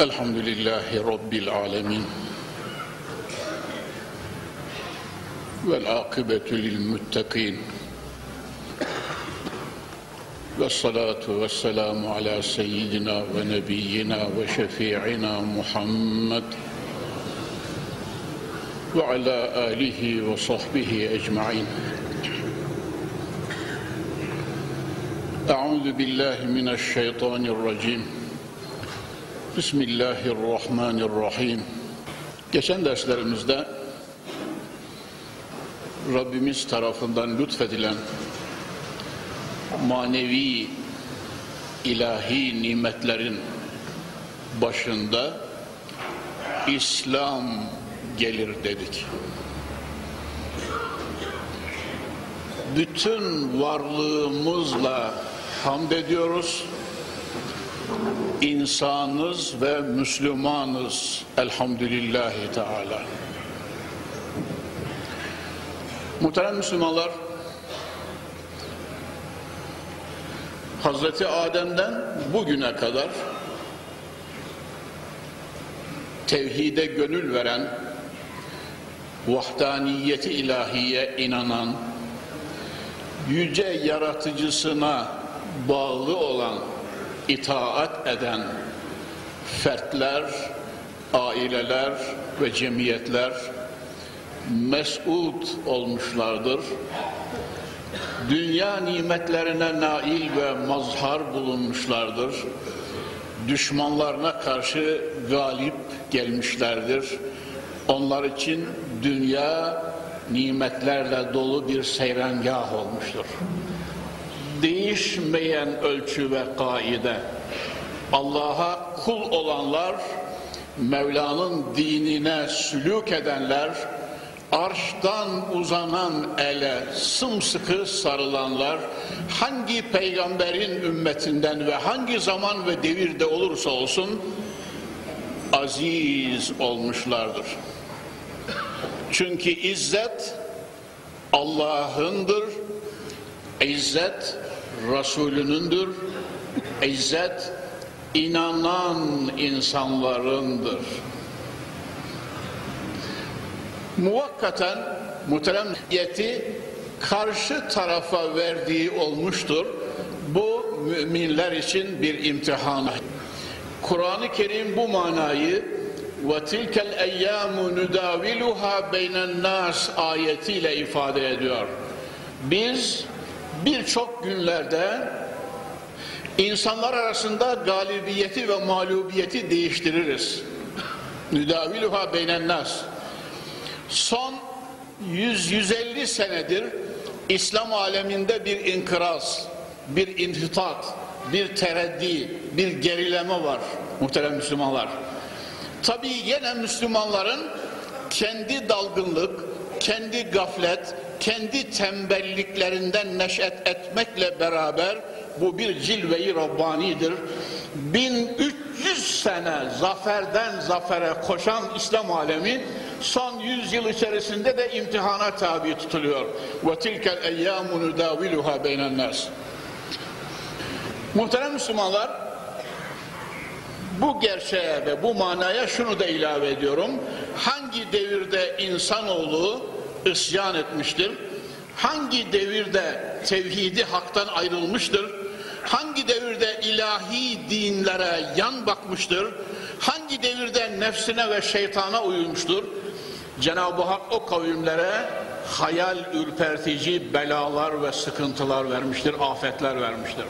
الحمد لله رب العالمين والعاقبة للمتقين والصلاة والسلام على سيدنا ونبينا وشفيعنا محمد وعلى آله وصحبه أجمعين. أعوذ بالله من الشيطان الرجيم. Bismillahirrahmanirrahim. Geçen derslerimizde Rabbimiz tarafından lütfedilen manevi ilahi nimetlerin başında İslam gelir dedik. Bütün varlığımızla hamd ediyoruz insanız ve Müslümanız elhamdülillahi teala. Muhterem Müslümanlar, Hazreti Adem'den bugüne kadar tevhide gönül veren, vahdaniyeti ilahiye inanan, yüce yaratıcısına bağlı olan itaat eden fertler, aileler ve cemiyetler mesut olmuşlardır. Dünya nimetlerine nail ve mazhar bulunmuşlardır. Düşmanlarına karşı galip gelmişlerdir. Onlar için dünya nimetlerle dolu bir seyrengah olmuştur değişmeyen ölçü ve kaide. Allah'a kul olanlar, Mevla'nın dinine sülük edenler, arştan uzanan ele sımsıkı sarılanlar, hangi peygamberin ümmetinden ve hangi zaman ve devirde olursa olsun, aziz olmuşlardır. Çünkü izzet Allah'ındır, İzzet Resulünündür. İzzet inanan insanlarındır. Muvakkaten muhteremiyeti karşı tarafa verdiği olmuştur. Bu müminler için bir imtihan. Kur'an-ı Kerim bu manayı tilkel eyyamu nudaviluha beynen nas ayetiyle ifade ediyor. Biz birçok günlerde insanlar arasında galibiyeti ve mağlubiyeti değiştiririz. Nüdaviluha beynennas. Son 100-150 senedir İslam aleminde bir inkıraz, bir inhitat, bir tereddi, bir gerileme var muhterem Müslümanlar. Tabii yine Müslümanların kendi dalgınlık, kendi gaflet, kendi tembelliklerinden neşet etmekle beraber bu bir cilve-i Rabbani'dir. 1300 sene zaferden zafere koşan İslam alemi son 100 yıl içerisinde de imtihana tabi tutuluyor. Tilkel eyyamu nudaviluha beynen nas. Muhterem Müslümanlar bu gerçeğe ve bu manaya şunu da ilave ediyorum. Hangi devirde insanoğlu isyan etmiştir? Hangi devirde tevhidi haktan ayrılmıştır? Hangi devirde ilahi dinlere yan bakmıştır? Hangi devirde nefsine ve şeytana uymuştur? Cenab-ı Hak o kavimlere hayal ürpertici belalar ve sıkıntılar vermiştir, afetler vermiştir.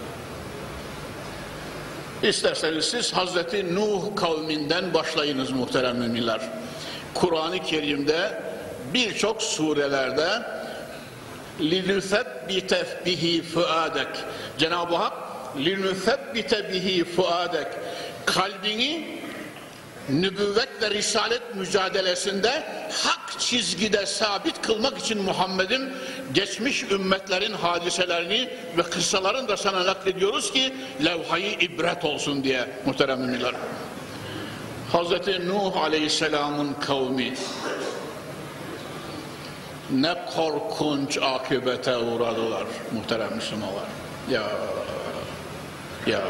İsterseniz siz Hazreti Nuh kavminden başlayınız muhterem müminler. Kur'an-ı Kerim'de birçok surelerde لِنُثَبِّتَ بِهِ فُعَادَكَ Cenab-ı Hak لِنُثَبِّتَ بِهِ فُعَادَكَ Kalbini nübüvvet ve risalet mücadelesinde hak çizgide sabit kılmak için Muhammed'in geçmiş ümmetlerin hadiselerini ve kıssalarını da sana naklediyoruz ki levhayı ibret olsun diye muhterem ümmiler. Hazreti Nuh Aleyhisselam'ın kavmi ne korkunç akıbete uğradılar muhterem Müslümanlar. Ya ya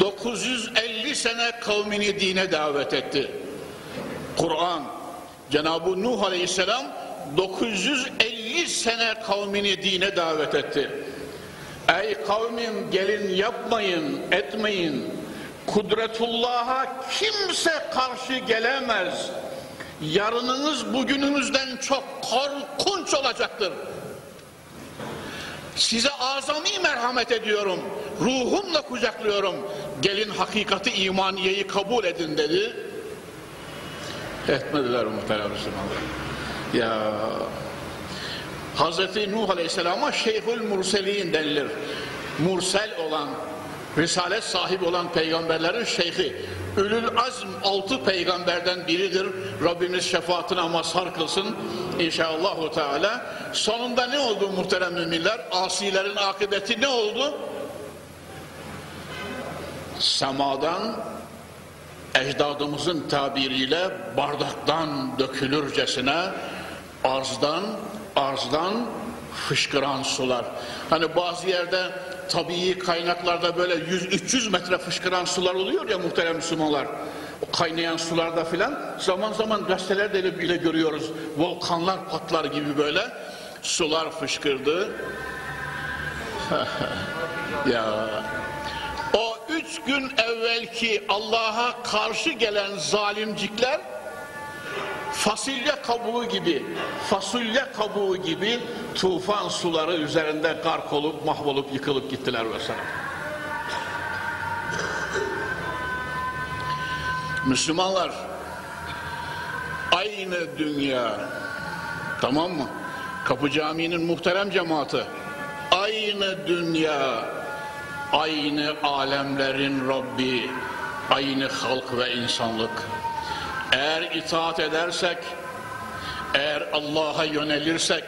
950 950 sene kavmini dine davet etti. Kur'an, Cenab-ı Nuh Aleyhisselam 950 sene kavmini dine davet etti. Ey kavmim gelin yapmayın, etmeyin. Kudretullah'a kimse karşı gelemez. Yarınınız bugününüzden çok korkunç olacaktır. Size azami merhamet ediyorum. Ruhumla kucaklıyorum. Gelin hakikati imaniyeyi kabul edin dedi. Etmediler muhterem Müslümanlar. Ya Hazreti Nuh Aleyhisselam'a Şeyhül Murselin denilir. Mursel olan, risalet sahibi olan peygamberlerin şeyhi. Ülül azm altı peygamberden biridir. Rabbimiz şefaatine mazhar kılsın inşallahü teala. Sonunda ne oldu muhterem müminler? Asilerin akıbeti ne oldu? Semadan ecdadımızın tabiriyle bardaktan dökülürcesine arzdan arzdan fışkıran sular. Hani bazı yerde tabii kaynaklarda böyle 100-300 metre fışkıran sular oluyor ya muhterem Müslümanlar. O kaynayan sularda filan zaman zaman gazetelerde bile görüyoruz. Volkanlar patlar gibi böyle sular fışkırdı. ya o üç gün evvelki Allah'a karşı gelen zalimcikler fasulye kabuğu gibi fasulye kabuğu gibi tufan suları üzerinde gark olup mahvolup yıkılıp gittiler mesela. Müslümanlar aynı dünya tamam mı? Kapı Camii'nin muhterem cemaati aynı dünya aynı alemlerin Rabbi aynı halk ve insanlık eğer itaat edersek, eğer Allah'a yönelirsek,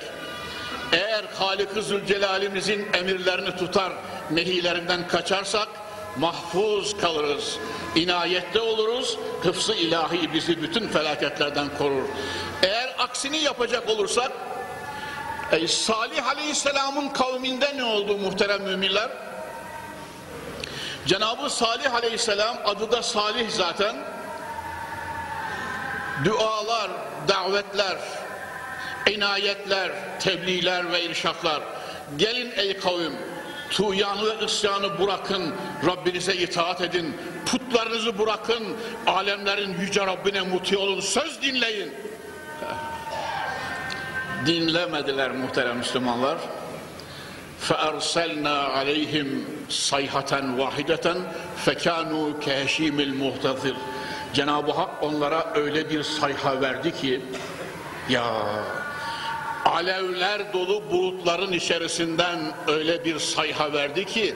eğer Halik-ı Zülcelal'imizin emirlerini tutar, nehilerinden kaçarsak, mahfuz kalırız, inayette oluruz, hıfzı ilahi bizi bütün felaketlerden korur. Eğer aksini yapacak olursak, ey Salih Aleyhisselam'ın kavminde ne oldu muhterem müminler? Cenab-ı Salih Aleyhisselam adı da Salih zaten, dualar, davetler, inayetler, tebliğler ve irşatlar. Gelin ey kavim, tuğyanı ve isyanı bırakın, Rabbinize itaat edin, putlarınızı bırakın, alemlerin yüce Rabbine muti olun, söz dinleyin. Dinlemediler muhterem Müslümanlar. فَاَرْسَلْنَا عَلَيْهِمْ صَيْحَةً وَاحِدَةً فَكَانُوا كَهَشِيمِ الْمُهْتَظِرِ Cenab-ı Hak onlara öyle bir sayha verdi ki ya alevler dolu bulutların içerisinden öyle bir sayha verdi ki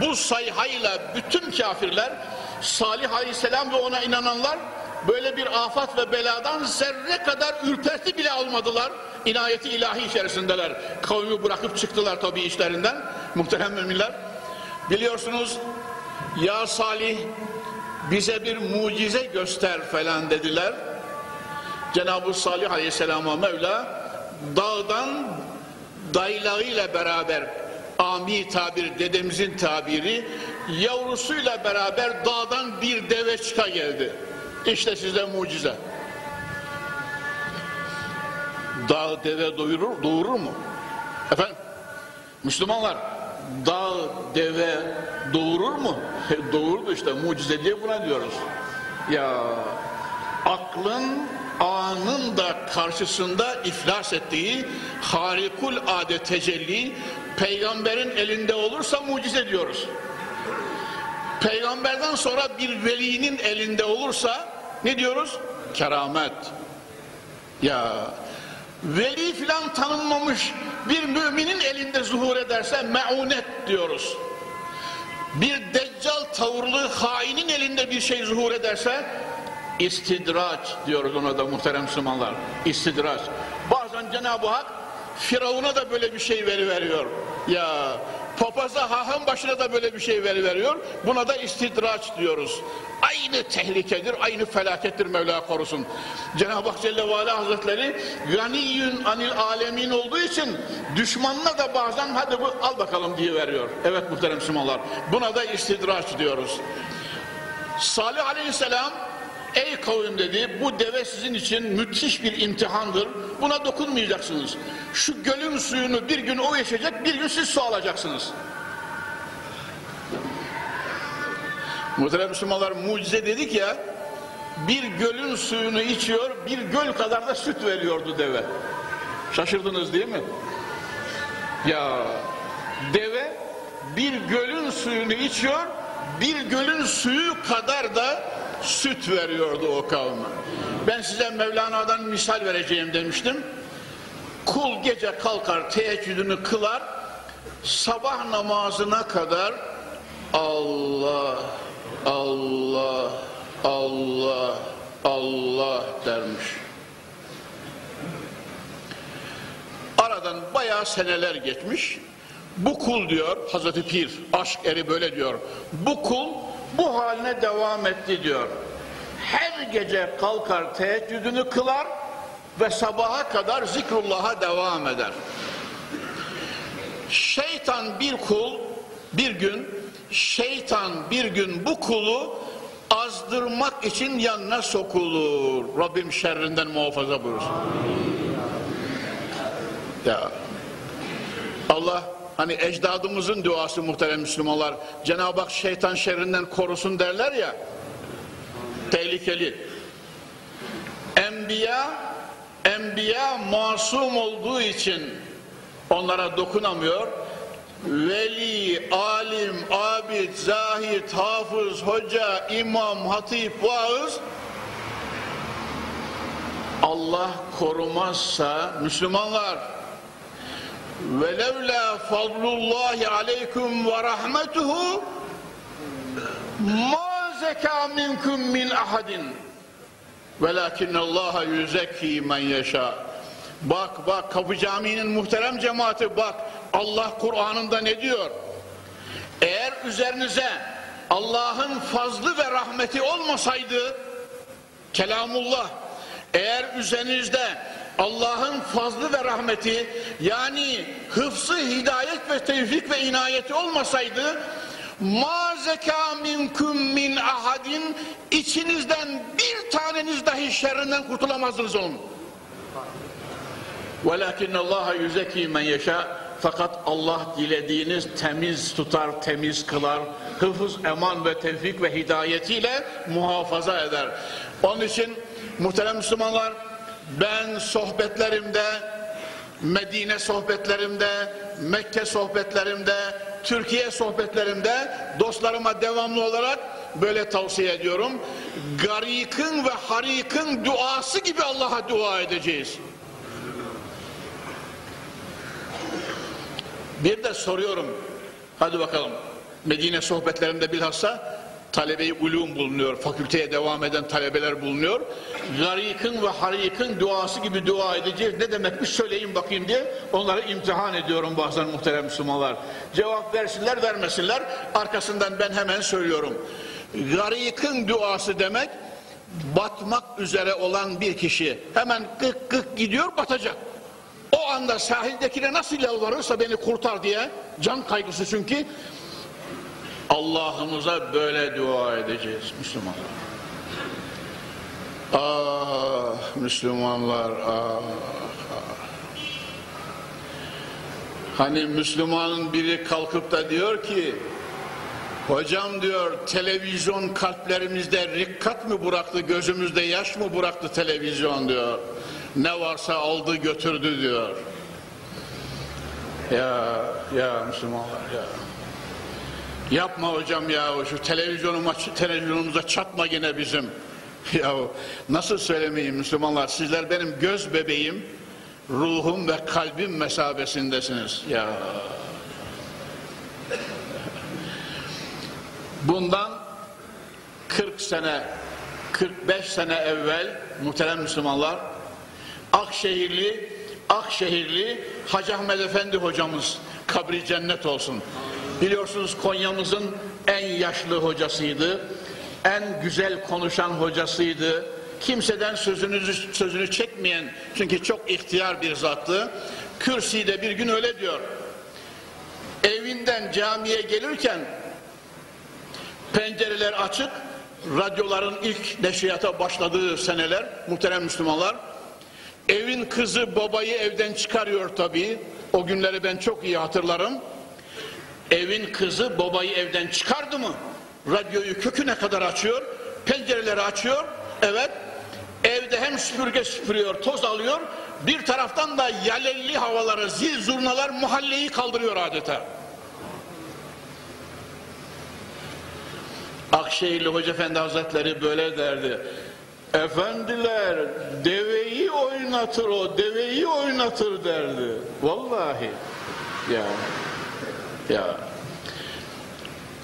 bu sayhayla bütün kafirler Salih Aleyhisselam ve ona inananlar böyle bir afat ve beladan zerre kadar ürperti bile almadılar. İnayeti ilahi içerisindeler. Kavmi bırakıp çıktılar tabi işlerinden. Muhterem müminler. Biliyorsunuz ya Salih bize bir mucize göster falan dediler. Cenab-ı Salih Aleyhisselam'a Mevla dağdan daylağıyla beraber ami tabir dedemizin tabiri yavrusuyla beraber dağdan bir deve çıka geldi. İşte size mucize. Dağ deve doyurur, doğurur mu? Efendim? Müslümanlar dağ deve doğurur mu? Doğurdu işte mucize diye buna diyoruz. Ya aklın anın da karşısında iflas ettiği harikul adet tecelli peygamberin elinde olursa mucize diyoruz. Peygamberden sonra bir velinin elinde olursa ne diyoruz? Keramet. Ya veli filan tanınmamış bir müminin elinde zuhur ederse meunet diyoruz. Bir deccal tavırlı hainin elinde bir şey zuhur ederse istidraç diyoruz ona da muhterem Müslümanlar. İstidraç. Bazen Cenab-ı Hak Firavun'a da böyle bir şey veri veriyor. Ya papaza haham başına da böyle bir şey veri veriyor. Buna da istidraç diyoruz. Aynı tehlikedir, aynı felakettir Mevla korusun. Cenab-ı Hak Celle ve Ala Hazretleri ganiyyün anil alemin olduğu için düşmanına da bazen hadi bu al bakalım diye veriyor. Evet muhterem Müslümanlar. Buna da istidraç diyoruz. Salih aleyhisselam ey kavim dedi bu deve sizin için müthiş bir imtihandır. Buna dokunmayacaksınız. Şu gölün suyunu bir gün o içecek bir gün siz su alacaksınız. Muhterem Müslümanlar mucize dedik ya bir gölün suyunu içiyor bir göl kadar da süt veriyordu deve. Şaşırdınız değil mi? Ya deve bir gölün suyunu içiyor bir gölün suyu kadar da süt veriyordu o kavme. Ben size Mevlana'dan misal vereceğim demiştim. Kul gece kalkar teheccüdünü kılar sabah namazına kadar Allah Allah Allah Allah dermiş. Aradan bayağı seneler geçmiş. Bu kul diyor Hazreti Pir, aşk eri böyle diyor. Bu kul bu haline devam etti diyor. Her gece kalkar teheccüdünü kılar ve sabaha kadar zikrullah'a devam eder. Şeytan bir kul bir gün şeytan bir gün bu kulu azdırmak için yanına sokulur. Rabbim şerrinden muhafaza buyursun. Ya Allah hani ecdadımızın duası muhterem Müslümanlar Cenab-ı Hak şeytan şerrinden korusun derler ya tehlikeli. Enbiya enbiya masum olduğu için onlara dokunamıyor. Veli, alim, abid, zahid, hafız, hoca, imam, hatip, vaız Allah korumazsa Müslümanlar velevla fadlullahi aleykum ve rahmetuhu ma zeka minkum min ahadin. Velakin Allah yüzekki men yeşâ bak bak Kapı Camii'nin muhterem cemaati bak Allah Kur'an'ında ne diyor? Eğer üzerinize Allah'ın fazlı ve rahmeti olmasaydı kelamullah eğer üzerinizde Allah'ın fazlı ve rahmeti yani hıfzı, hidayet ve tevfik ve inayeti olmasaydı ma zeka minkum min ahadin içinizden bir taneniz dahi şerrinden kurtulamazdınız onun. Velakin Allah yüzeki men yeşâ fakat Allah dilediğiniz temiz tutar, temiz kılar. Hıfız, eman ve tevfik ve hidayetiyle muhafaza eder. Onun için muhterem Müslümanlar ben sohbetlerimde, Medine sohbetlerimde, Mekke sohbetlerimde, Türkiye sohbetlerimde dostlarıma devamlı olarak böyle tavsiye ediyorum. Garik'in ve Harik'in duası gibi Allah'a dua edeceğiz. Bir de soruyorum. Hadi bakalım. Medine sohbetlerinde bilhassa talebe-i ulum bulunuyor. Fakülteye devam eden talebeler bulunuyor. Garik'in ve harik'in duası gibi dua edeceğiz. Ne demekmiş söyleyin bakayım diye onları imtihan ediyorum bazen muhterem Müslümanlar. Cevap versinler vermesinler. Arkasından ben hemen söylüyorum. Garik'in duası demek batmak üzere olan bir kişi hemen kık kık gidiyor batacak. O anda sahildekine nasıl yalvarırsa beni kurtar diye can kaygısı çünkü Allah'ımıza böyle dua edeceğiz Müslümanlar. Ah Müslümanlar ah, ah. Hani Müslümanın biri kalkıp da diyor ki Hocam diyor televizyon kalplerimizde rikkat mı bıraktı gözümüzde yaş mı bıraktı televizyon diyor. Ne varsa aldı götürdü diyor. Ya ya Müslümanlar ya. Yapma hocam ya şu televizyonuma, televizyonumuza çatma yine bizim. Ya nasıl söylemeyeyim Müslümanlar sizler benim göz bebeğim, ruhum ve kalbim mesabesindesiniz. Ya Bundan 40 sene, 45 sene evvel muhterem Müslümanlar Akşehirli Akşehirli Hacı Ahmet Efendi hocamız kabri cennet olsun. Biliyorsunuz Konya'mızın en yaşlı hocasıydı. En güzel konuşan hocasıydı. Kimseden sözünü, sözünü çekmeyen çünkü çok ihtiyar bir zattı. Kürsüde bir gün öyle diyor. Evinden camiye gelirken pencereler açık radyoların ilk neşriyata başladığı seneler muhterem Müslümanlar. Evin kızı babayı evden çıkarıyor tabii. O günleri ben çok iyi hatırlarım. Evin kızı babayı evden çıkardı mı? Radyoyu köküne kadar açıyor, pencereleri açıyor. Evet, evde hem süpürge süpürüyor, toz alıyor. Bir taraftan da yalelli havaları, zil zurnalar mahalleyi kaldırıyor adeta. Akşehirli Hoca Efendi Hazretleri böyle derdi. Efendiler deveyi oynatır o, deveyi oynatır derdi. Vallahi. Ya. Ya.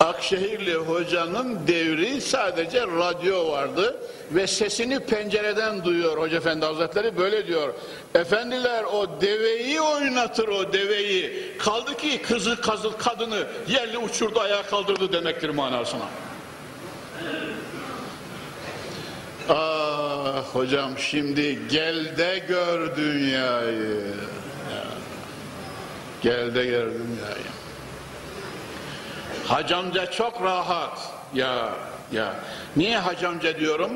Akşehirli hocanın devri sadece radyo vardı ve sesini pencereden duyuyor Hoca Efendi Hazretleri böyle diyor. Efendiler o deveyi oynatır o deveyi. Kaldı ki kızı kazıl kadını yerli uçurdu ayağa kaldırdı demektir manasına. Ah hocam şimdi gel de gör dünyayı. Ya. Gel de gör dünyayı. Hacamca çok rahat. Ya ya. Niye hacamca diyorum?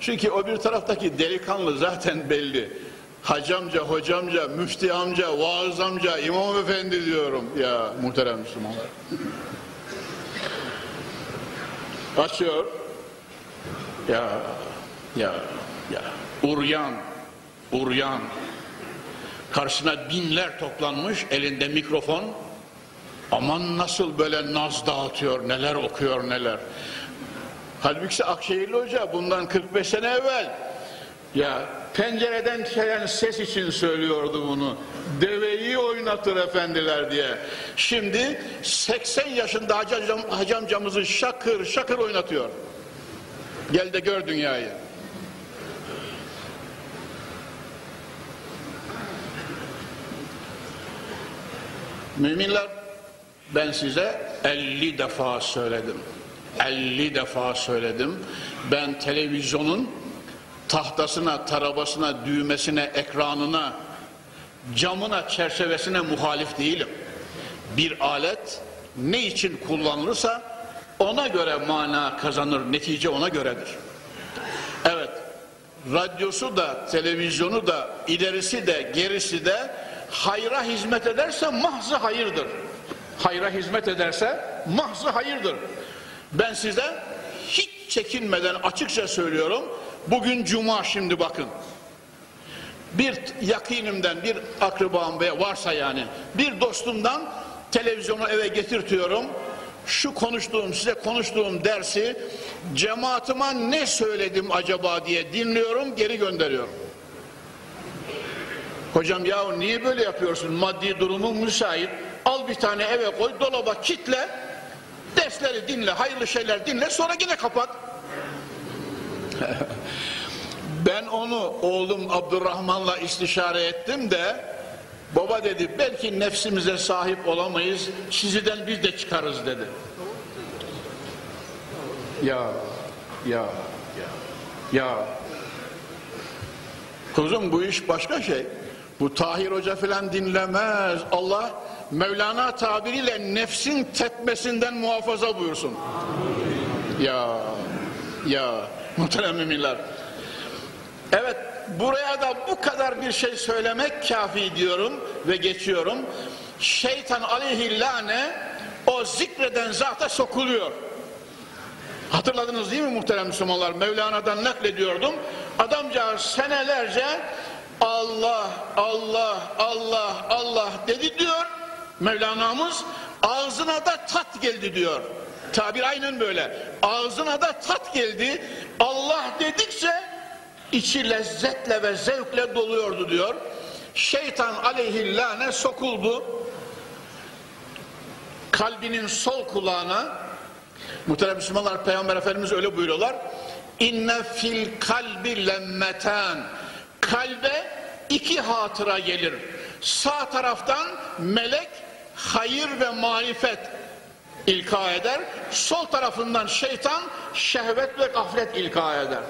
Çünkü o bir taraftaki delikanlı zaten belli. Hacamca, hocamca, müfti amca, vaaz amca, imam efendi diyorum. Ya muhterem Müslümanlar. Açıyor. Ya ya ya uryan uryan karşısına binler toplanmış elinde mikrofon aman nasıl böyle naz dağıtıyor neler okuyor neler. Halbuki Akşehirli Hoca bundan 45 sene evvel ya pencereden gelen ses için söylüyordu bunu deveyi oynatır efendiler diye. Şimdi 80 yaşında hacı, amcam, hacı amcamızı şakır şakır oynatıyor. Gel de gör dünyayı. Müminler ben size 50 defa söyledim. 50 defa söyledim. Ben televizyonun tahtasına, tarabasına, düğmesine, ekranına, camına, çerçevesine muhalif değilim. Bir alet ne için kullanılırsa ona göre mana kazanır, netice ona göredir. Evet, radyosu da, televizyonu da, ilerisi de, gerisi de hayra hizmet ederse mahzı hayırdır. Hayra hizmet ederse mahzı hayırdır. Ben size hiç çekinmeden açıkça söylüyorum. Bugün cuma şimdi bakın. Bir yakinimden bir akrabam ve varsa yani bir dostumdan televizyonu eve getirtiyorum. Şu konuştuğum size konuştuğum dersi cemaatime ne söyledim acaba diye dinliyorum geri gönderiyorum. Hocam ya niye böyle yapıyorsun? Maddi durumun müsait. Al bir tane eve koy, dolaba kitle. Dersleri dinle, hayırlı şeyler dinle, sonra yine kapat. ben onu oğlum Abdurrahman'la istişare ettim de baba dedi belki nefsimize sahip olamayız, çiziden biz de çıkarız dedi. Ya, ya, ya, ya. Kuzum bu iş başka şey. Bu Tahir Hoca filan dinlemez. Allah Mevlana tabiriyle nefsin tepmesinden muhafaza buyursun. Ya ya muhterem müminler. Evet buraya da bu kadar bir şey söylemek kafi diyorum ve geçiyorum. Şeytan aleyhillâne o zikreden zata sokuluyor. Hatırladınız değil mi muhterem Müslümanlar? Mevlana'dan naklediyordum. Adamcağız senelerce Allah, Allah, Allah, Allah dedi diyor. Mevlana'mız ağzına da tat geldi diyor. Tabir aynen böyle. Ağzına da tat geldi. Allah dedikçe içi lezzetle ve zevkle doluyordu diyor. Şeytan aleyhillâne sokuldu. Kalbinin sol kulağına muhterem Müslümanlar Peygamber Efendimiz öyle buyuruyorlar. İnne fil kalbi lemmeten kalbe iki hatıra gelir. Sağ taraftan melek hayır ve marifet ilka eder. Sol tarafından şeytan şehvet ve gaflet ilka eder.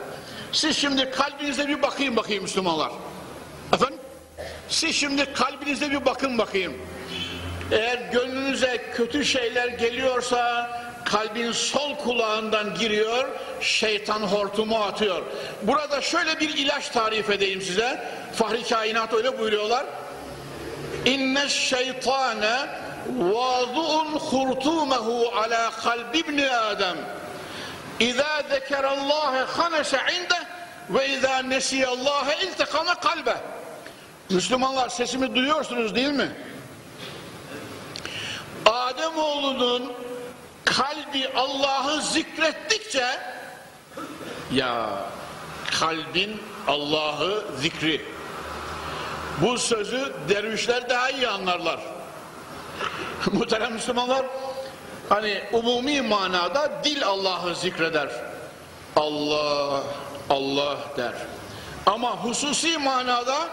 Siz şimdi kalbinize bir bakayım bakayım Müslümanlar. Efendim? Siz şimdi kalbinize bir bakın bakayım. Eğer gönlünüze kötü şeyler geliyorsa, kalbin sol kulağından giriyor, şeytan hortumu atıyor. Burada şöyle bir ilaç tarif edeyim size. Fahri kainat öyle buyuruyorlar. İnne şeytane vadu'un hurtumehu ala kalbi ibni Adem. İza zekerallâhe hanese inde ve izâ nesiyallâhe iltikame kalbe. Müslümanlar sesimi duyuyorsunuz değil mi? Ademoğlunun kalbi Allah'ı zikrettikçe ya kalbin Allah'ı zikri bu sözü dervişler daha iyi anlarlar. Muhterem Müslümanlar hani umumi manada dil Allah'ı zikreder. Allah, Allah der. Ama hususi manada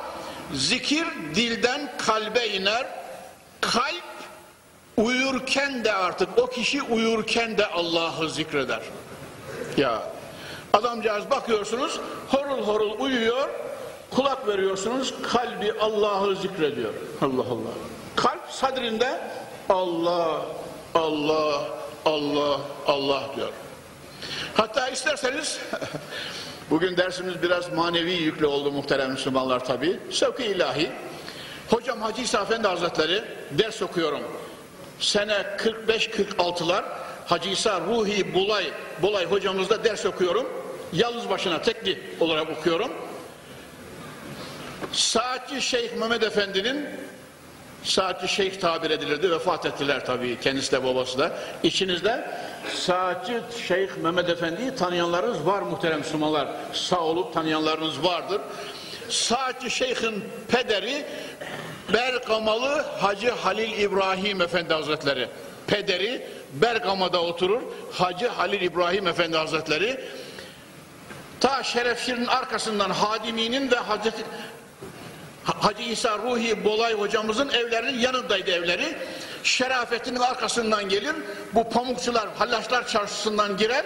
zikir dilden kalbe iner. Kalp uyurken de artık o kişi uyurken de Allah'ı zikreder. Ya adamcağız bakıyorsunuz horul horul uyuyor kulak veriyorsunuz kalbi Allah'ı zikrediyor. Allah Allah. Kalp sadrinde Allah Allah Allah Allah diyor. Hatta isterseniz bugün dersimiz biraz manevi yüklü oldu muhterem Müslümanlar tabi. Sevki ilahi. Hocam Hacı İsa Efendi Hazretleri ders okuyorum. Sene 45-46'lar Hacı İsa Ruhi Bulay, Bulay hocamızda ders okuyorum. Yalnız başına tekli olarak okuyorum. Saatçi Şeyh Mehmet Efendi'nin Saatçi Şeyh tabir edilirdi. Vefat ettiler tabii. Kendisi de babası da. İçinizde Saatçi Şeyh Mehmet Efendi'yi tanıyanlarınız var muhterem Müslümanlar. Sağ olup tanıyanlarınız vardır. Saatçi Şeyh'in pederi Bergamalı Hacı Halil İbrahim Efendi Hazretleri. Pederi Bergama'da oturur. Hacı Halil İbrahim Efendi Hazretleri ta Şerefşir'in arkasından Hadimi'nin ve Hazreti Hacı İsa Ruhi Bolay hocamızın evlerinin yanındaydı evleri. Şerafetinin arkasından gelir. Bu pamukçular, hallaçlar çarşısından girer.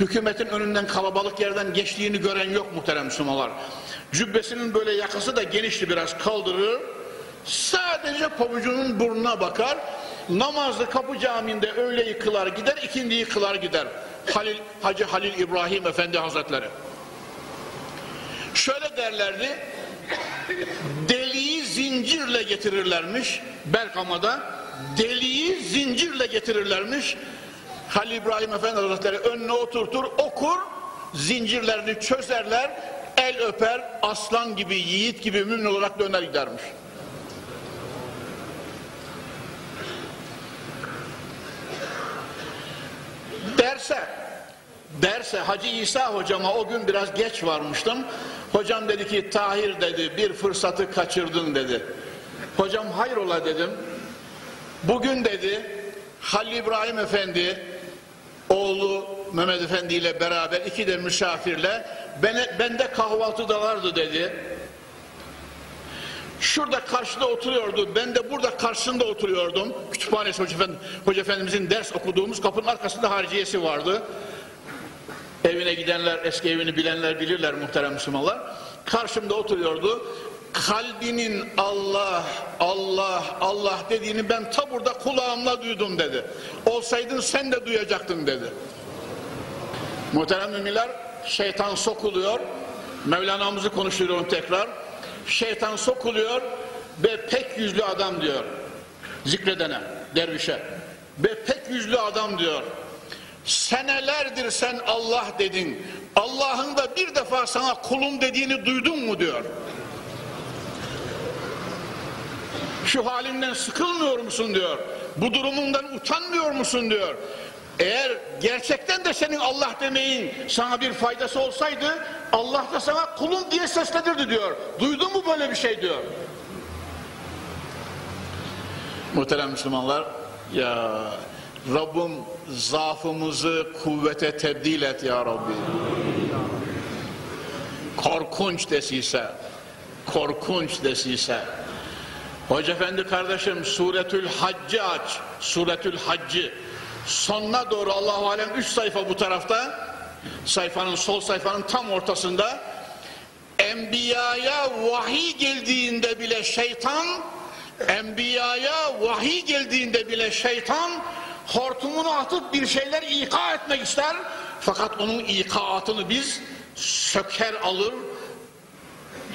Hükümetin önünden kalabalık yerden geçtiğini gören yok muhterem Müslümanlar. Cübbesinin böyle yakası da genişti biraz kaldırır. Sadece pabucunun burnuna bakar. Namazlı kapı camiinde öğleyi kılar gider, ikindiyi kılar gider. Halil, Hacı Halil İbrahim Efendi Hazretleri. Şöyle derlerdi, deliği zincirle getirirlermiş. Bergama'da deliği zincirle getirirlermiş. Halil İbrahim Efendi Hazretleri önüne oturtur okur zincirlerini çözerler el öper aslan gibi yiğit gibi mümin olarak döner gidermiş. Derse derse Hacı İsa hocama o gün biraz geç varmıştım Hocam dedi ki Tahir dedi bir fırsatı kaçırdın dedi. Hocam hayrola dedim. Bugün dedi Halil İbrahim Efendi oğlu Mehmet Efendi ile beraber iki de misafirle bende, bende kahvaltıdalardı dedi. Şurada karşıda oturuyordu. Ben de burada karşısında oturuyordum. Kütüphanesi Hoca, Efendi, Hoca Efendimizin ders okuduğumuz kapının arkasında hariciyesi vardı. Evine gidenler, eski evini bilenler bilirler muhterem Müslümanlar. Karşımda oturuyordu. Kalbinin Allah, Allah, Allah dediğini ben ta burada kulağımla duydum dedi. Olsaydın sen de duyacaktın dedi. Muhterem müminler, şeytan sokuluyor. Mevlana'mızı konuşturuyorum tekrar. Şeytan sokuluyor ve pek yüzlü adam diyor. Zikredene, dervişe. Ve pek yüzlü adam diyor. Senelerdir sen Allah dedin. Allah'ın da bir defa sana kulum dediğini duydun mu diyor. Şu halinden sıkılmıyor musun diyor. Bu durumundan utanmıyor musun diyor. Eğer gerçekten de senin Allah demeyin sana bir faydası olsaydı Allah da sana kulum diye seslenirdi diyor. Duydun mu böyle bir şey diyor. Muhterem Müslümanlar ya Rabbim zaafımızı kuvvete tebdil et ya Rabbi. Korkunç desiyse, korkunç desiyse. Hoca efendi kardeşim suretül haccı aç, suretül haccı. Sonuna doğru Allahu Alem üç sayfa bu tarafta, sayfanın sol sayfanın tam ortasında Enbiyaya vahiy geldiğinde bile şeytan Enbiyaya vahiy geldiğinde bile şeytan hortumunu atıp bir şeyler ika etmek ister. Fakat onun ikaatını biz söker alır.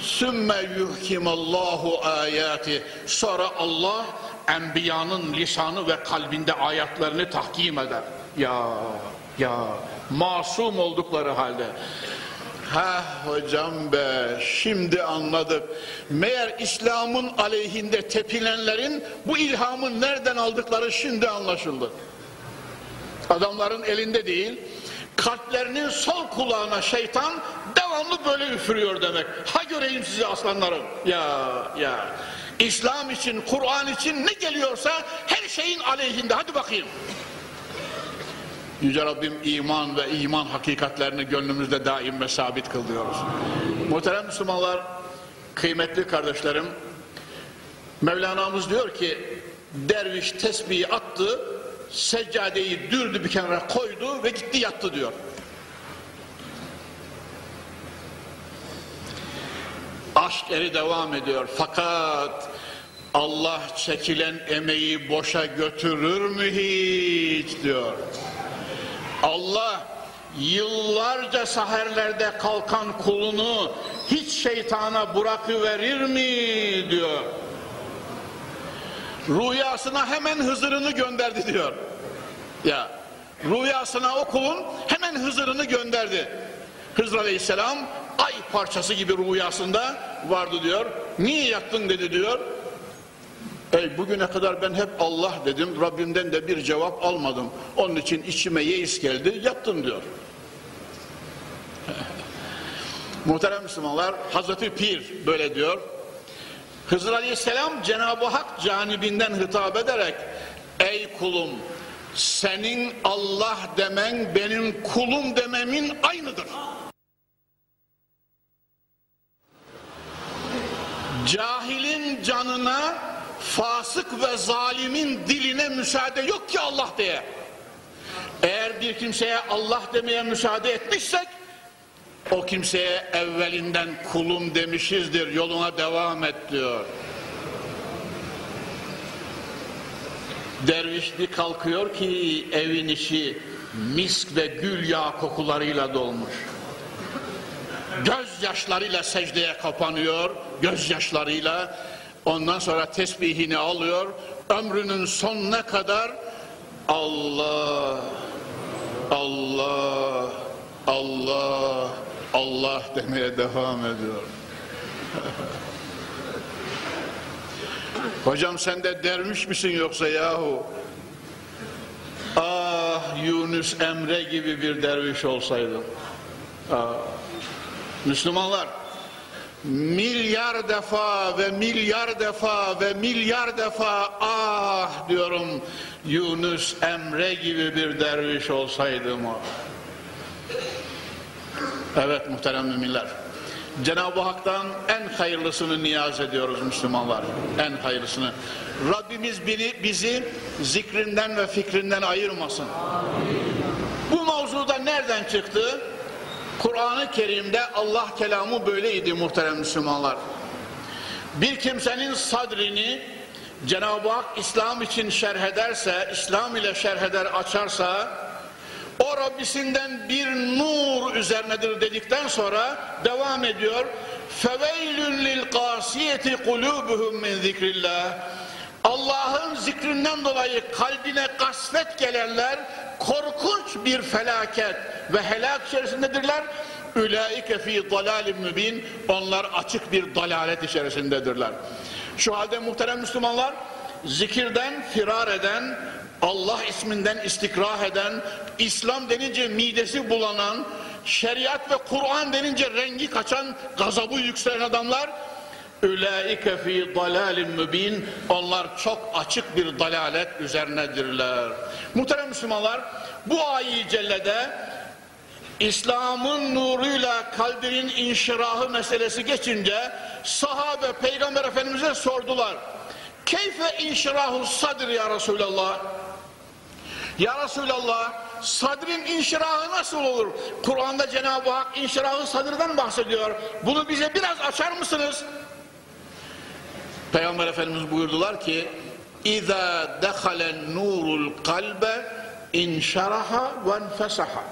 Sümme yuhkimallahu ayati. Sonra Allah enbiyanın lisanı ve kalbinde ayetlerini tahkim eder. Ya ya masum oldukları halde. Ha hocam be şimdi anladık. Meğer İslam'ın aleyhinde tepinenlerin bu ilhamı nereden aldıkları şimdi anlaşıldı. Adamların elinde değil, kalplerinin sol kulağına şeytan devamlı böyle üfürüyor demek. Ha göreyim sizi aslanlarım. Ya ya. İslam için, Kur'an için ne geliyorsa her şeyin aleyhinde. Hadi bakayım. Yüce Rabbim iman ve iman hakikatlerini gönlümüzde daim ve sabit kılıyoruz. Muhterem Müslümanlar, kıymetli kardeşlerim, Mevlana'mız diyor ki, derviş tesbihi attı, seccadeyi dürdü bir kenara koydu ve gitti yattı diyor. Aşk eri devam ediyor fakat Allah çekilen emeği boşa götürür mü hiç diyor. Allah yıllarca saherlerde kalkan kulunu hiç şeytana bırakıverir mi diyor. Rüyasına hemen Hızır'ını gönderdi diyor. Ya rüyasına o kulun hemen Hızır'ını gönderdi. Hızır Aleyhisselam ay parçası gibi rüyasında vardı diyor. Niye yattın dedi diyor. Ey bugüne kadar ben hep Allah dedim. Rabbimden de bir cevap almadım. Onun için içime yeis geldi. Yattım diyor. Muhterem Müslümanlar Hazreti Pir böyle diyor. Hızır Aleyhisselam Cenab-ı Hak canibinden hitap ederek Ey kulum senin Allah demen benim kulum dememin aynıdır. Cahilin canına fasık ve zalimin diline müsaade yok ki Allah diye. Eğer bir kimseye Allah demeye müsaade etmişsek o kimseye evvelinden kulum demişizdir yoluna devam et diyor. Derviş bir kalkıyor ki evin içi misk ve gül yağı kokularıyla dolmuş. Gözyaşlarıyla secdeye kapanıyor, gözyaşlarıyla ondan sonra tesbihini alıyor, ömrünün sonuna kadar Allah, Allah, Allah, Allah demeye devam ediyor. Hocam sen de dermiş misin yoksa yahu? Ah Yunus Emre gibi bir derviş olsaydın. Ah. Müslümanlar milyar defa ve milyar defa ve milyar defa ah diyorum Yunus Emre gibi bir derviş olsaydım o. Evet muhterem müminler. Cenab-ı Hak'tan en hayırlısını niyaz ediyoruz Müslümanlar. En hayırlısını. Rabbimiz biri, bizi zikrinden ve fikrinden ayırmasın. Bu mavzuda nereden çıktı? Kur'an-ı Kerim'de Allah kelamı böyleydi muhterem Müslümanlar. Bir kimsenin sadrini Cenab-ı Hak İslam için şerh ederse, İslam ile şerh eder açarsa, o Rabbisinden bir nur üzerinedir dedikten sonra devam ediyor. فَوَيْلٌ لِلْقَاسِيَةِ قُلُوبُهُمْ مِنْ ذِكْرِ اللّٰهِ Allah'ın zikrinden dolayı kalbine kasvet gelenler korkunç bir felaket ve helak içerisindedirler. Ülaike fi dalalim mübin. Onlar açık bir dalalet içerisindedirler. Şu halde muhterem Müslümanlar zikirden firar eden, Allah isminden istikrah eden, İslam denince midesi bulanan, şeriat ve Kur'an denince rengi kaçan, gazabı yükselen adamlar Ülaike fi dalalin mübin onlar çok açık bir dalalet üzerinedirler. Muhterem Müslümanlar bu ayi cellede İslam'ın nuruyla kalbinin inşirahı meselesi geçince sahabe peygamber efendimize sordular. Keyfe inşirahu sadir ya Resulallah? Ya Resulallah sadrin inşirahı nasıl olur? Kur'an'da Cenab-ı Hak inşirahı sadırdan bahsediyor. Bunu bize biraz açar mısınız? Peygamber Efendimiz buyurdular ki İza dehalen nurul kalbe inşaraha ve enfesaha.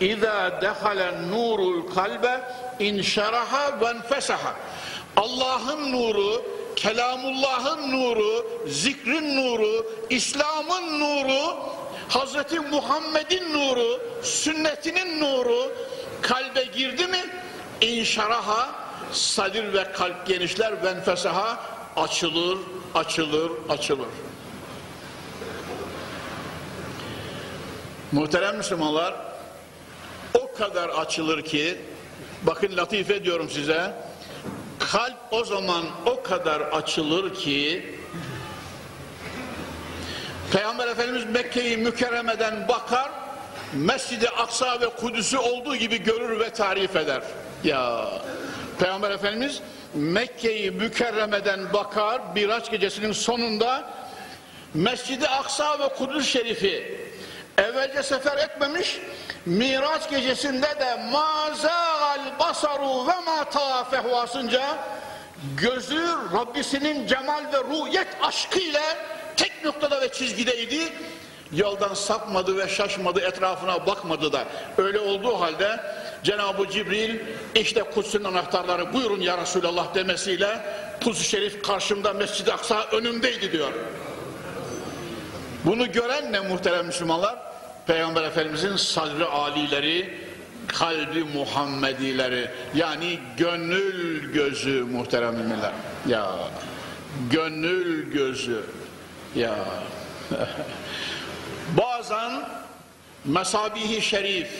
İza dehalen nurul kalbe inşaraha ve enfesaha. Allah'ın nuru, kelamullahın nuru, zikrin nuru, İslam'ın nuru, Hazreti Muhammed'in nuru, sünnetinin nuru kalbe girdi mi inşaraha sadir ve kalp genişler ve enfesaha açılır, açılır, açılır. Muhterem Müslümanlar o kadar açılır ki bakın latife diyorum size kalp o zaman o kadar açılır ki Peygamber Efendimiz Mekke'yi mükerremeden bakar Mescid-i Aksa ve Kudüs'ü olduğu gibi görür ve tarif eder. Ya Peygamber Efendimiz Mekke'yi mükerremeden bakar Miraç gecesinin sonunda Mescid-i Aksa ve Kudüs Şerifi evvelce sefer etmemiş Miraç gecesinde de mazal basaru ve ma tafehvasınca gözü Rabbisinin cemal ve ruhiyet aşkı ile tek noktada ve çizgideydi. Yoldan sapmadı ve şaşmadı etrafına bakmadı da. Öyle olduğu halde Cenab-ı Cibril işte Kudüs'ün anahtarları buyurun ya Resulallah demesiyle Kudüs-ü Şerif karşımda Mescid-i Aksa önümdeydi diyor. Bunu gören ne muhterem Müslümanlar? Peygamber Efendimizin sadri alileri, kalbi Muhammedileri yani gönül gözü muhterem müminler. Ya gönül gözü ya bazen mesabihi şerif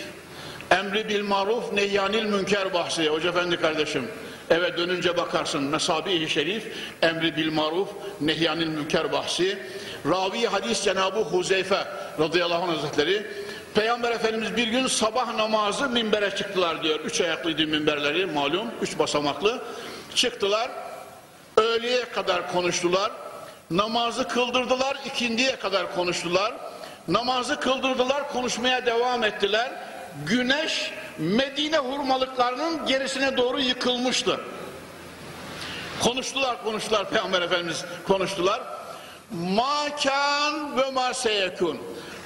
emri bil maruf nehyanil münker bahsi hoca efendi kardeşim eve dönünce bakarsın mesabihi şerif emri bil maruf nehyanil münker bahsi ravi hadis Cenab-ı Huzeyfe radıyallahu anh hazretleri Peygamber Efendimiz bir gün sabah namazı minbere çıktılar diyor. Üç ayaklıydı minberleri malum. Üç basamaklı. Çıktılar. Öğleye kadar konuştular. Namazı kıldırdılar. ikindiye kadar konuştular. Namazı kıldırdılar. Konuşmaya devam ettiler. Güneş Medine hurmalıklarının gerisine doğru yıkılmıştı. Konuştular konuştular Peygamber Efendimiz konuştular. Makan ve ma seyekun.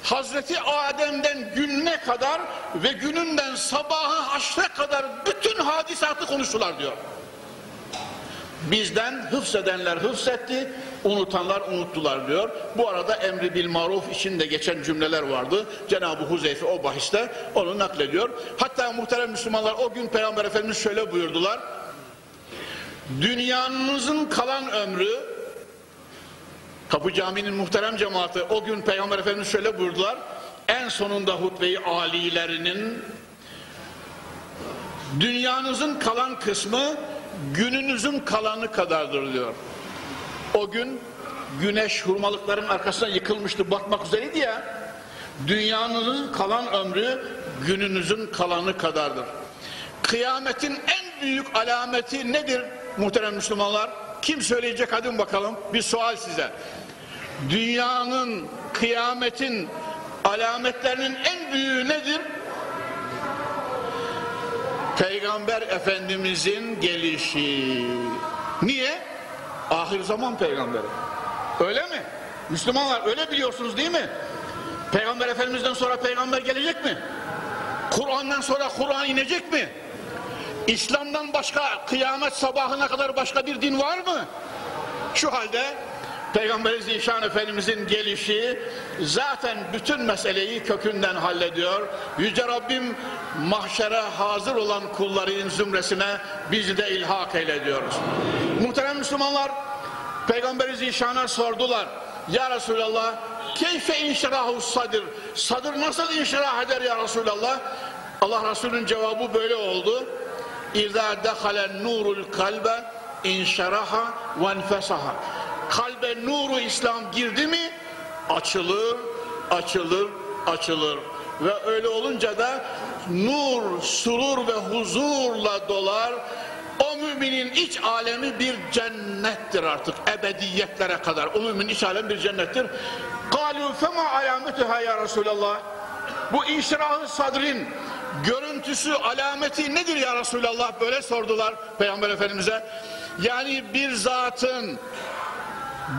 Hazreti Adem'den gününe kadar ve gününden sabahı haşre kadar bütün hadisatı konuştular diyor. Bizden hıfzedenler hıfzetti, unutanlar unuttular diyor. Bu arada emri bil maruf içinde geçen cümleler vardı. Cenab-ı Huzeyfe o bahiste onu naklediyor. Hatta muhterem Müslümanlar o gün Peygamber Efendimiz şöyle buyurdular. Dünyanızın kalan ömrü Kapı Camii'nin muhterem cemaati o gün Peygamber Efendimiz şöyle buyurdular. En sonunda hutbeyi alilerinin dünyanızın kalan kısmı gününüzün kalanı kadardır diyor. O gün güneş hurmalıkların arkasına yıkılmıştı batmak üzereydi ya. Dünyanızın kalan ömrü gününüzün kalanı kadardır. Kıyametin en büyük alameti nedir muhterem Müslümanlar? Kim söyleyecek hadi bakalım bir sual size. Dünyanın, kıyametin alametlerinin en büyüğü nedir? Peygamber Efendimizin gelişi. Niye? Ahir zaman peygamberi. Öyle mi? Müslümanlar öyle biliyorsunuz değil mi? Peygamber Efendimiz'den sonra peygamber gelecek mi? Kur'an'dan sonra Kur'an inecek mi? İslam'dan başka kıyamet sabahına kadar başka bir din var mı? Şu halde Peygamber Zişan Efendimizin gelişi zaten bütün meseleyi kökünden hallediyor. Yüce Rabbim mahşere hazır olan kulların zümresine bizi de ilhak eyle diyoruz. Muhterem Müslümanlar Peygamber Zişan'a sordular. Ya Resulallah keyfe inşirahu sadır. Sadır nasıl inşirah eder ya Resulallah? Allah Resulü'nün cevabı böyle oldu. İzâ dehalen nurul kalbe inşeraha ve enfesaha Kalbe nuru İslam girdi mi açılır, açılır, açılır. Ve öyle olunca da nur, surur ve huzurla dolar. O müminin iç alemi bir cennettir artık ebediyetlere kadar. O müminin iç alemi bir cennettir. قَالُوا فَمَا عَلَامَتُهَا ya Resulallah? Bu inşirahı sadrin görüntüsü, alameti nedir ya Resulallah? Böyle sordular Peygamber Efendimiz'e. Yani bir zatın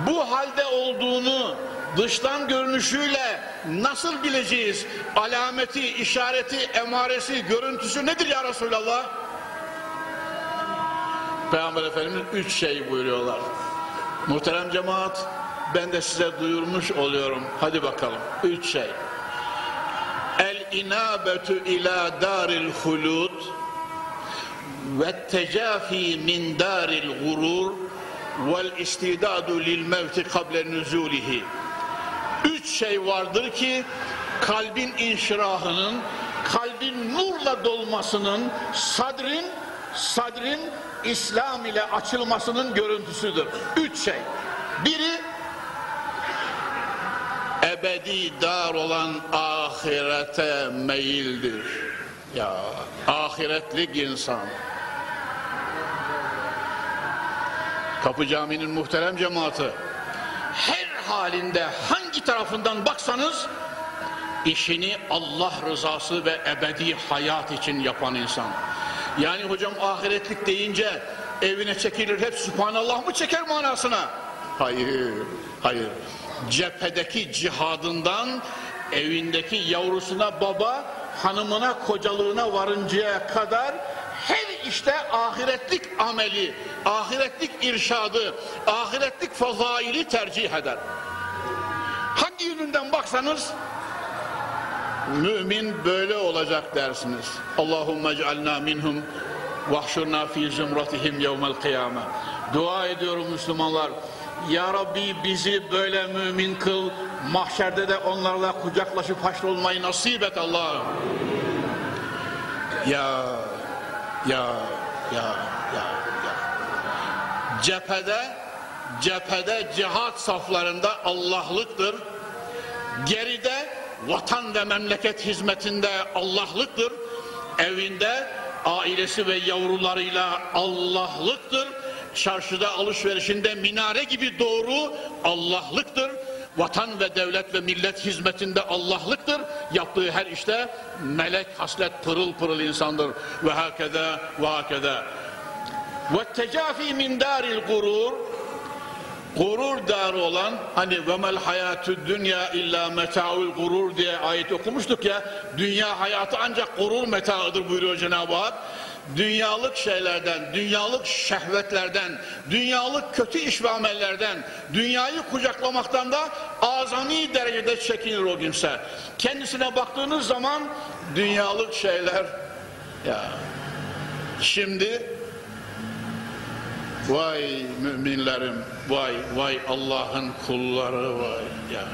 bu halde olduğunu dıştan görünüşüyle nasıl bileceğiz? Alameti, işareti, emaresi, görüntüsü nedir ya Resulallah? Peygamber Efendimiz üç şey buyuruyorlar. Muhterem cemaat, ben de size duyurmuş oluyorum. Hadi bakalım. Üç şey. El inabetu ila daril hulud ve tecafi min daril gurur vel istidadu lil mevti kable nüzulihi. Üç şey vardır ki kalbin inşirahının, kalbin nurla dolmasının, sadrin, sadrin İslam ile açılmasının görüntüsüdür. Üç şey. Biri ebedi dar olan ahirete meyildir. Ya ahiretlik insan. Kapı Camii'nin muhterem cemaati her halinde hangi tarafından baksanız işini Allah rızası ve ebedi hayat için yapan insan. Yani hocam ahiretlik deyince evine çekilir hep subhanallah mı çeker manasına? Hayır, hayır. Cephedeki cihadından evindeki yavrusuna baba, hanımına kocalığına varıncaya kadar her işte ahiretlik ameli, ahiretlik irşadı, ahiretlik fazaili tercih eder. Hangi yönünden baksanız mümin böyle olacak dersiniz. Allahümme ec'alna minhum vahşurna fi zümratihim yevmel kıyame. Dua ediyorum Müslümanlar. Ya Rabbi bizi böyle mümin kıl. Mahşerde de onlarla kucaklaşıp haşrolmayı nasip et Allah'ım. Ya, ya, ya, ya, ya. Cephede, cephede cihat saflarında Allah'lıktır. Geride vatan ve memleket hizmetinde Allah'lıktır. Evinde ailesi ve yavrularıyla Allah'lıktır. Çarşıda alışverişinde minare gibi doğru Allah'lıktır. Vatan ve devlet ve millet hizmetinde Allah'lıktır. Yaptığı her işte melek haslet pırıl pırıl insandır. Ve hakeda ve hakeda. Ve tecafi min daril gurur gurur darı olan hani vemel hayatü dünya illa metaul gurur diye ayet okumuştuk ya dünya hayatı ancak gurur metaıdır buyuruyor Cenab-ı Hak dünyalık şeylerden, dünyalık şehvetlerden, dünyalık kötü iş ve amellerden, dünyayı kucaklamaktan da azami derecede çekinir o kimse. Kendisine baktığınız zaman dünyalık şeyler ya şimdi Vay müminlerim, vay vay Allah'ın kulları vay ya.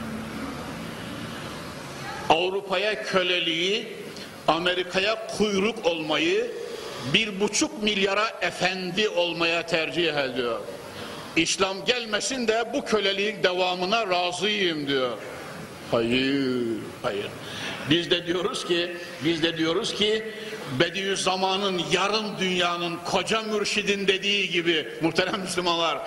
Avrupa'ya köleliği, Amerika'ya kuyruk olmayı, bir buçuk milyara efendi olmaya tercih ediyor. İslam gelmesin de bu köleliğin devamına razıyım diyor. Hayır, hayır. Biz de diyoruz ki, biz de diyoruz ki Bediüzzaman'ın yarım dünyanın koca mürşidin dediği gibi muhterem Müslümanlar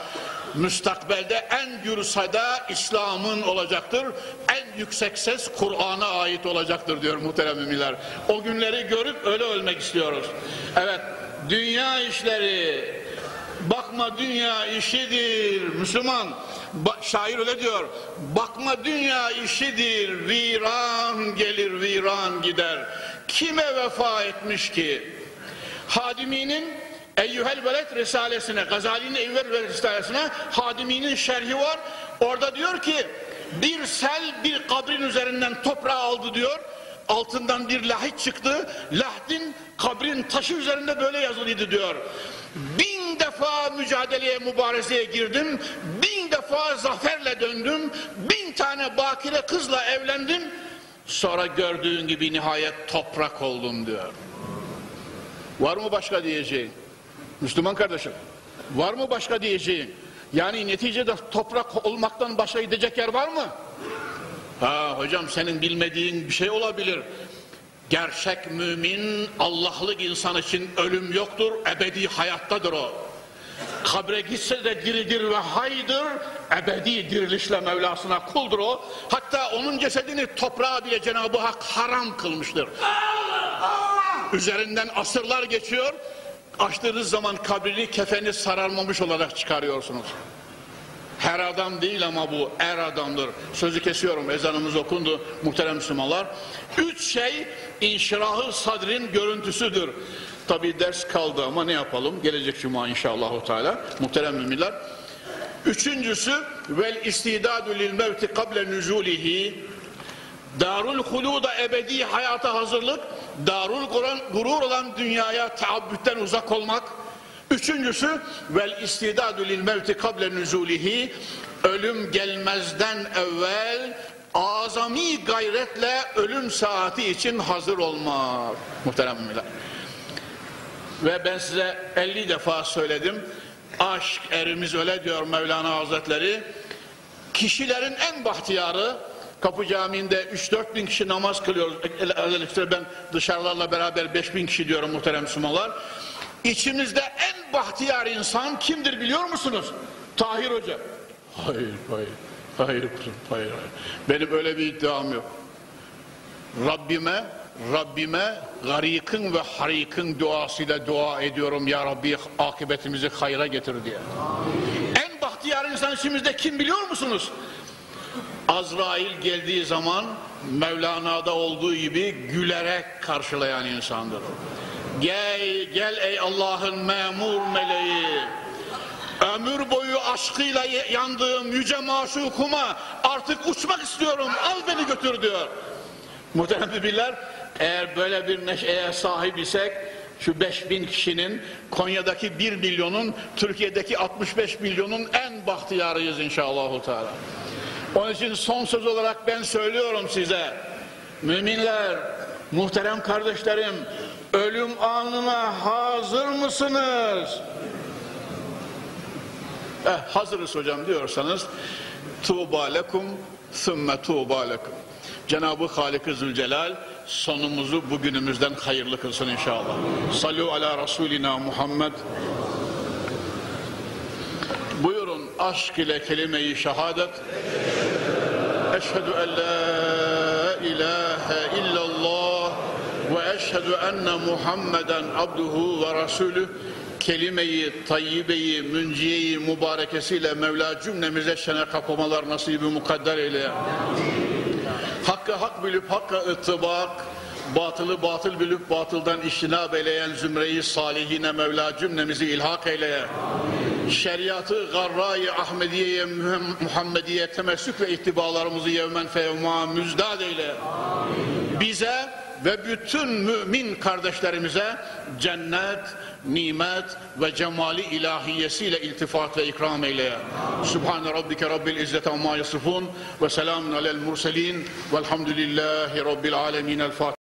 müstakbelde en gür sada İslam'ın olacaktır. En yüksek ses Kur'an'a ait olacaktır diyor muhterem müminler. O günleri görüp öyle ölmek istiyoruz. Evet, dünya işleri bakma dünya işidir Müslüman. Ba şair öyle diyor. Bakma dünya işidir, viran gelir, viran gider. Kime vefa etmiş ki? Hadimi'nin Eyyuhel Veled Risalesine, Gazali'nin Eyyuhel Veled Risalesine Hadimi'nin şerhi var. Orada diyor ki bir sel bir kabrin üzerinden toprağı aldı diyor. Altından bir lahit çıktı. Lahdin kabrin taşı üzerinde böyle yazılıydı diyor. Bin defa mücadeleye, mübareseye girdim. Bin defa zaferle döndüm. Bin tane bakire kızla evlendim. Sonra gördüğün gibi nihayet toprak oldum diyor. Var mı başka diyeceğin? Müslüman kardeşim. Var mı başka diyeceğin? Yani neticede toprak olmaktan başka gidecek yer var mı? Ha hocam senin bilmediğin bir şey olabilir. Gerçek mümin Allah'lık insan için ölüm yoktur, ebedi hayattadır o. Kabre gitse de diridir ve haydır, ebedi dirilişle Mevlasına kuldur o. Hatta onun cesedini toprağa bile Cenab-ı Hak haram kılmıştır. Üzerinden asırlar geçiyor, açtığınız zaman kabrini kefeni sararmamış olarak çıkarıyorsunuz. Her adam değil ama bu er adamdır. Sözü kesiyorum ezanımız okundu muhterem Müslümanlar. Üç şey inşirahı sadrin görüntüsüdür. Tabi ders kaldı ama ne yapalım? Gelecek cuma inşallah Teala. Muhterem müminler. Üçüncüsü vel istidadu lil mevti kable nüzulihi Darul huluda ebedi hayata hazırlık, darul gurur olan dünyaya taabbütten uzak olmak. Üçüncüsü vel istidadu lil mevti kable nüzulihi ölüm gelmezden evvel azami gayretle ölüm saati için hazır olmak. Muhterem müminler. Ve ben size 50 defa söyledim. Aşk erimiz öyle diyor Mevlana Hazretleri. Kişilerin en bahtiyarı Kapı Camii'nde 3-4 bin kişi namaz kılıyoruz. Özellikle ben dışarılarla beraber 5 bin kişi diyorum muhterem Müslümanlar. İçimizde en bahtiyar insan kimdir biliyor musunuz? Tahir Hoca. Hayır, hayır. Hayır kuzum, hayır, hayır. Benim öyle bir iddiam yok. Rabbime, Rabbime garikın ve harikın duasıyla dua ediyorum ya Rabbi akıbetimizi hayra getir diye. En bahtiyar insan içimizde kim biliyor musunuz? Azrail geldiği zaman Mevlana'da olduğu gibi gülerek karşılayan insandır. Gel, gel ey Allah'ın memur meleği. Ömür boyu aşkıyla yandığım yüce maşukuma artık uçmak istiyorum. Al beni götür diyor. Muhterem müminler eğer böyle bir neşeye sahip isek şu 5000 kişinin Konya'daki 1 milyonun Türkiye'deki 65 milyonun en bahtiyarıyız inşallah. Teala. Onun için son söz olarak ben söylüyorum size. Müminler, muhterem kardeşlerim, ölüm anına hazır mısınız? Eh, hazırız hocam diyorsanız tuğba lekum thumme tuğba lekum. Cenab-ı Halik-i Zülcelal sonumuzu bugünümüzden hayırlı kılsın inşallah. Sallu ala Resulina Muhammed. Buyurun aşk ile kelime-i şehadet. Eşhedü en la ilahe illallah ve eşhedü enne Muhammeden abduhu ve rasulü kelime-i tayyibeyi, münciyeyi, mübarekesiyle Mevla cümlemize şene kapamalar nasibi mukadder eyle. Hakkı hak bilip hakka ıttibak, batılı batıl bilip batıldan iştinab eyleyen zümreyi salihine Mevla cümlemizi ilhak eyle. Şeriatı garra-i Ahmediye'ye Muhammediye temessük ve ittibalarımızı yevmen fevma müzdad eyle. Bize ve bütün mümin kardeşlerimize cennet, nimet ve cemali ilahiyesiyle iltifat ve ikram eyle. Subhane rabbike rabbil izzeti amma yasifun ve selamun alel murselin velhamdülillahi rabbil alemin. El Fatiha.